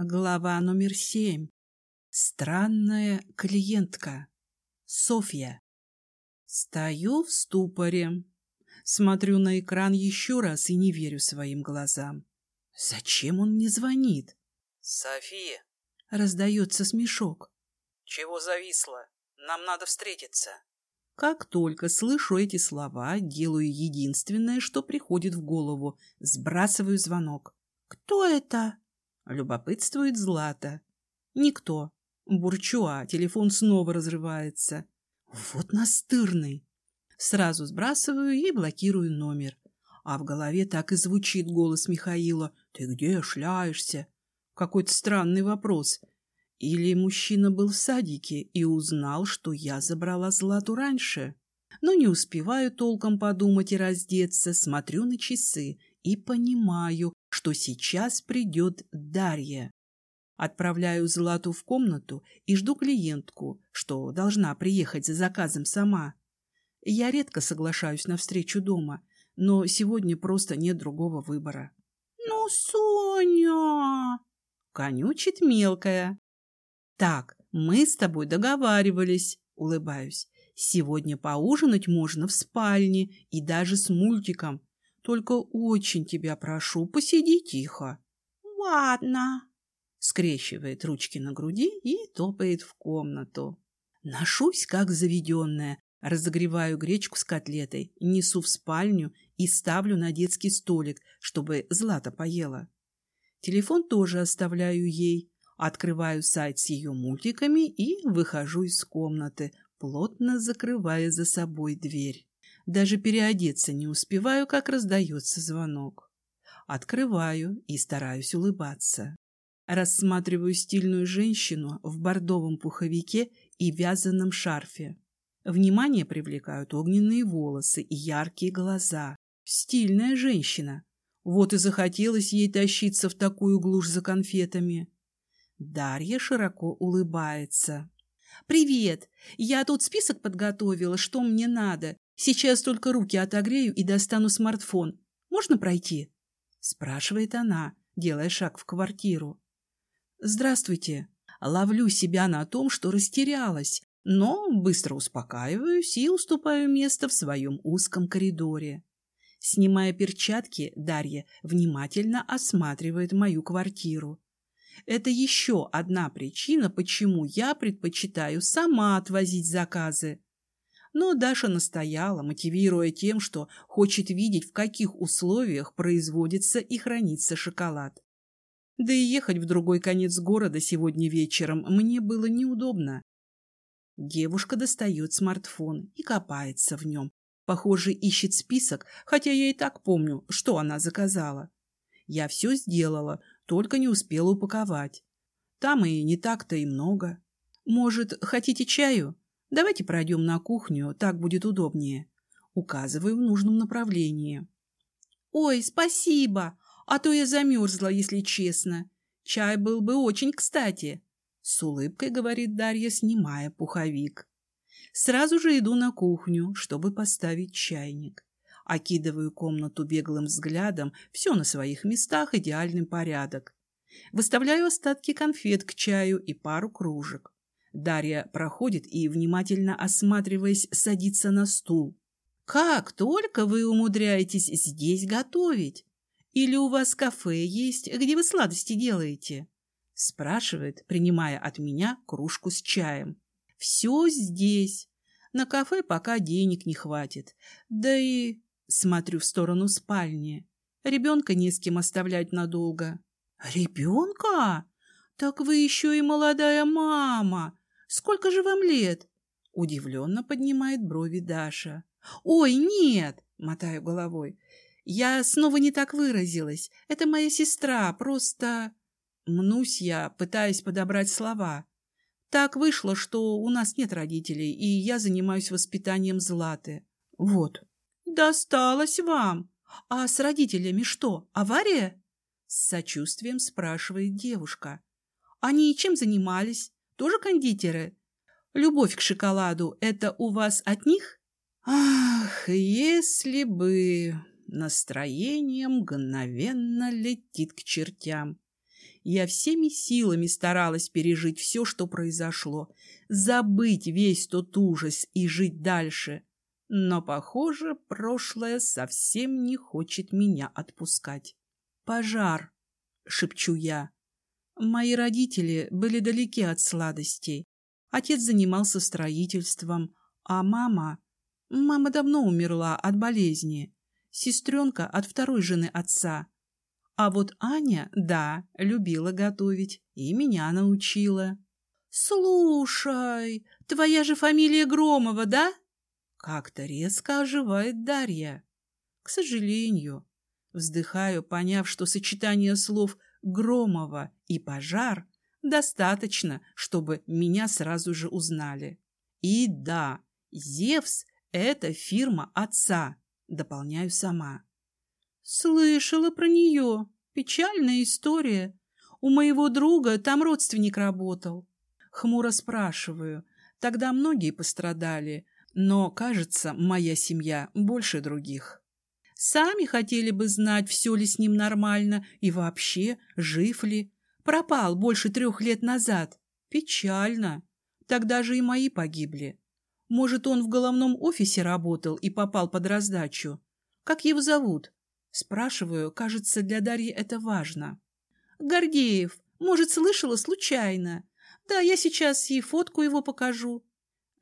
Глава номер семь. Странная клиентка. Софья. Стою в ступоре. Смотрю на экран еще раз и не верю своим глазам. Зачем он мне звонит? София, Раздается смешок. чего зависла? Нам надо встретиться. Как только слышу эти слова, делаю единственное, что приходит в голову. Сбрасываю звонок. «Кто это?» Любопытствует Злата. «Никто». Бурчу, а телефон снова разрывается. Вот настырный. Сразу сбрасываю и блокирую номер. А в голове так и звучит голос Михаила. «Ты где шляешься?» Какой-то странный вопрос. Или мужчина был в садике и узнал, что я забрала Злату раньше? Но не успеваю толком подумать и раздеться, смотрю на часы и понимаю, что сейчас придет Дарья. Отправляю Злату в комнату и жду клиентку, что должна приехать за заказом сама. Я редко соглашаюсь на встречу дома, но сегодня просто нет другого выбора. «Ну, Соня!» — конючит мелкая. «Так, мы с тобой договаривались», — улыбаюсь. «Сегодня поужинать можно в спальне и даже с мультиком. Только очень тебя прошу, посиди тихо». «Ладно», — скрещивает ручки на груди и топает в комнату. Ношусь, как заведенная, разогреваю гречку с котлетой, несу в спальню и ставлю на детский столик, чтобы Злата поела. Телефон тоже оставляю ей, открываю сайт с ее мультиками и выхожу из комнаты, плотно закрывая за собой дверь. Даже переодеться не успеваю, как раздается звонок. Открываю и стараюсь улыбаться. Рассматриваю стильную женщину в бордовом пуховике и вязаном шарфе. Внимание привлекают огненные волосы и яркие глаза. Стильная женщина. Вот и захотелось ей тащиться в такую глушь за конфетами. Дарья широко улыбается. «Привет! Я тут список подготовила, что мне надо. Сейчас только руки отогрею и достану смартфон. Можно пройти?» Спрашивает она, делая шаг в квартиру. «Здравствуйте!» Ловлю себя на том, что растерялась, но быстро успокаиваюсь и уступаю место в своем узком коридоре. Снимая перчатки, Дарья внимательно осматривает мою квартиру. Это еще одна причина, почему я предпочитаю сама отвозить заказы. Но Даша настояла, мотивируя тем, что хочет видеть, в каких условиях производится и хранится шоколад. Да и ехать в другой конец города сегодня вечером мне было неудобно. Девушка достает смартфон и копается в нем. Похоже, ищет список, хотя я и так помню, что она заказала. Я все сделала, только не успела упаковать. Там и не так-то и много. Может, хотите чаю? Давайте пройдем на кухню, так будет удобнее. Указываю в нужном направлении. Ой, спасибо! А то я замерзла, если честно. Чай был бы очень кстати. С улыбкой говорит Дарья, снимая пуховик. Сразу же иду на кухню, чтобы поставить чайник. Окидываю комнату беглым взглядом, все на своих местах, идеальный порядок. Выставляю остатки конфет к чаю и пару кружек. Дарья проходит и, внимательно осматриваясь, садится на стул. «Как только вы умудряетесь здесь готовить? Или у вас кафе есть, где вы сладости делаете?» Спрашивает, принимая от меня кружку с чаем. «Все здесь. На кафе пока денег не хватит. Да и...» Смотрю в сторону спальни. Ребенка не с кем оставлять надолго. «Ребенка? Так вы еще и молодая мама. Сколько же вам лет?» Удивленно поднимает брови Даша. «Ой, нет!» — мотаю головой. «Я снова не так выразилась. Это моя сестра, просто...» Мнусь я, пытаясь подобрать слова. Так вышло, что у нас нет родителей, и я занимаюсь воспитанием Златы. Вот. «Досталось вам! А с родителями что, авария?» С сочувствием спрашивает девушка. «Они чем занимались? Тоже кондитеры? Любовь к шоколаду – это у вас от них?» «Ах, если бы...» Настроение мгновенно летит к чертям. Я всеми силами старалась пережить все, что произошло, забыть весь тот ужас и жить дальше. Но, похоже, прошлое совсем не хочет меня отпускать. «Пожар!» — шепчу я. Мои родители были далеки от сладостей. Отец занимался строительством, а мама... Мама давно умерла от болезни. Сестренка от второй жены отца. А вот Аня, да, любила готовить и меня научила. «Слушай, твоя же фамилия Громова, да?» Как-то резко оживает Дарья. К сожалению. Вздыхаю, поняв, что сочетание слов «Громова» и «пожар» достаточно, чтобы меня сразу же узнали. И да, Зевс – это фирма отца, дополняю сама. Слышала про нее. Печальная история. У моего друга там родственник работал. Хмуро спрашиваю. Тогда многие пострадали, но, кажется, моя семья больше других. Сами хотели бы знать, все ли с ним нормально и вообще, жив ли. Пропал больше трех лет назад. Печально. Тогда же и мои погибли. Может, он в головном офисе работал и попал под раздачу. Как его зовут? Спрашиваю, кажется, для Дарьи это важно. Гордеев. Может, слышала случайно. Да, я сейчас ей фотку его покажу.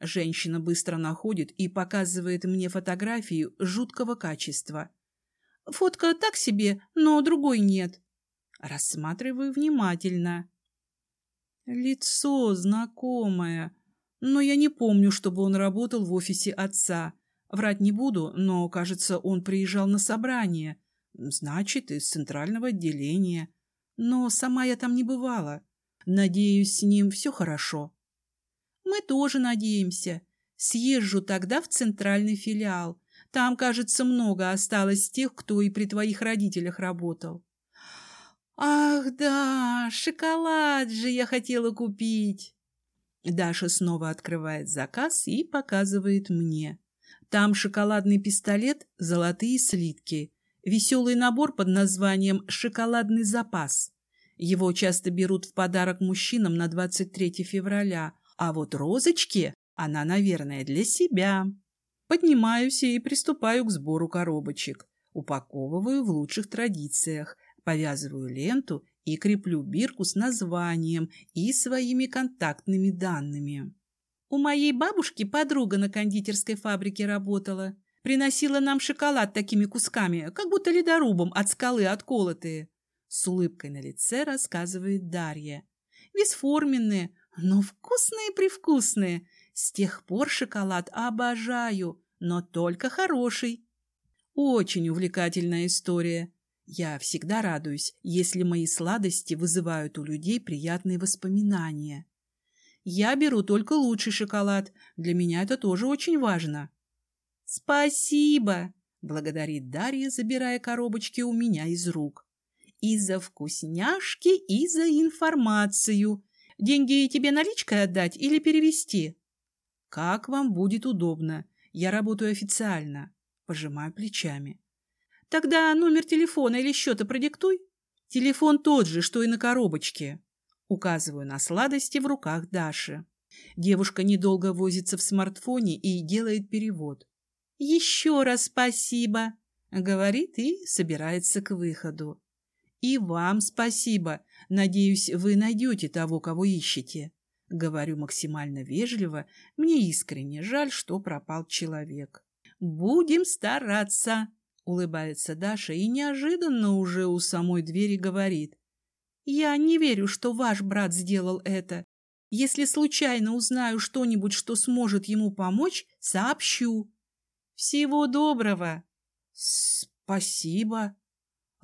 Женщина быстро находит и показывает мне фотографию жуткого качества. Фотка так себе, но другой нет. Рассматриваю внимательно. Лицо знакомое, но я не помню, чтобы он работал в офисе отца. Врать не буду, но, кажется, он приезжал на собрание. Значит, из центрального отделения. Но сама я там не бывала. Надеюсь, с ним все хорошо. Мы тоже надеемся. Съезжу тогда в центральный филиал. Там, кажется, много осталось тех, кто и при твоих родителях работал. Ах, да, шоколад же я хотела купить. Даша снова открывает заказ и показывает мне. Там шоколадный пистолет, золотые слитки, веселый набор под названием «Шоколадный запас». Его часто берут в подарок мужчинам на 23 февраля, а вот розочки она, наверное, для себя. Поднимаюсь и приступаю к сбору коробочек. Упаковываю в лучших традициях, повязываю ленту и креплю бирку с названием и своими контактными данными. У моей бабушки подруга на кондитерской фабрике работала. Приносила нам шоколад такими кусками, как будто ледорубом от скалы отколотые. С улыбкой на лице рассказывает Дарья. Бесформенные, но вкусные-привкусные. С тех пор шоколад обожаю, но только хороший. Очень увлекательная история. Я всегда радуюсь, если мои сладости вызывают у людей приятные воспоминания. Я беру только лучший шоколад. Для меня это тоже очень важно. Спасибо, благодарит Дарья, забирая коробочки у меня из рук. И за вкусняшки, и за информацию. Деньги тебе наличкой отдать или перевести? Как вам будет удобно. Я работаю официально. Пожимаю плечами. Тогда номер телефона или счета продиктуй. Телефон тот же, что и на коробочке. Указываю на сладости в руках Даши. Девушка недолго возится в смартфоне и делает перевод. «Еще раз спасибо», — говорит и собирается к выходу. «И вам спасибо. Надеюсь, вы найдете того, кого ищете». Говорю максимально вежливо. Мне искренне жаль, что пропал человек. «Будем стараться», Улыбается Даша и неожиданно уже у самой двери говорит. «Я не верю, что ваш брат сделал это. Если случайно узнаю что-нибудь, что сможет ему помочь, сообщу. Всего доброго!» «Спасибо!»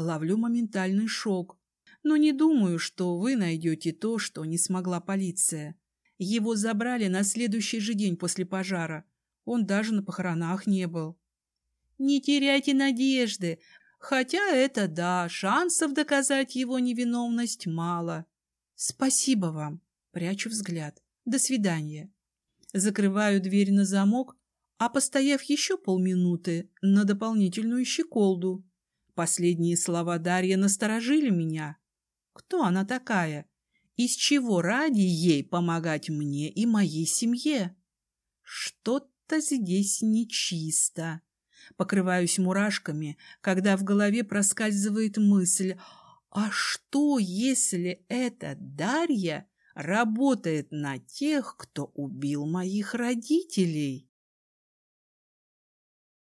Ловлю моментальный шок. Но не думаю, что вы найдете то, что не смогла полиция. Его забрали на следующий же день после пожара. Он даже на похоронах не был. Не теряйте надежды, хотя это да, шансов доказать его невиновность мало. Спасибо вам. Прячу взгляд. До свидания. Закрываю дверь на замок, а, постояв еще полминуты, на дополнительную щеколду. Последние слова Дарья насторожили меня. Кто она такая? Из чего ради ей помогать мне и моей семье? Что-то здесь нечисто. Покрываюсь мурашками, когда в голове проскальзывает мысль, а что, если эта Дарья работает на тех, кто убил моих родителей?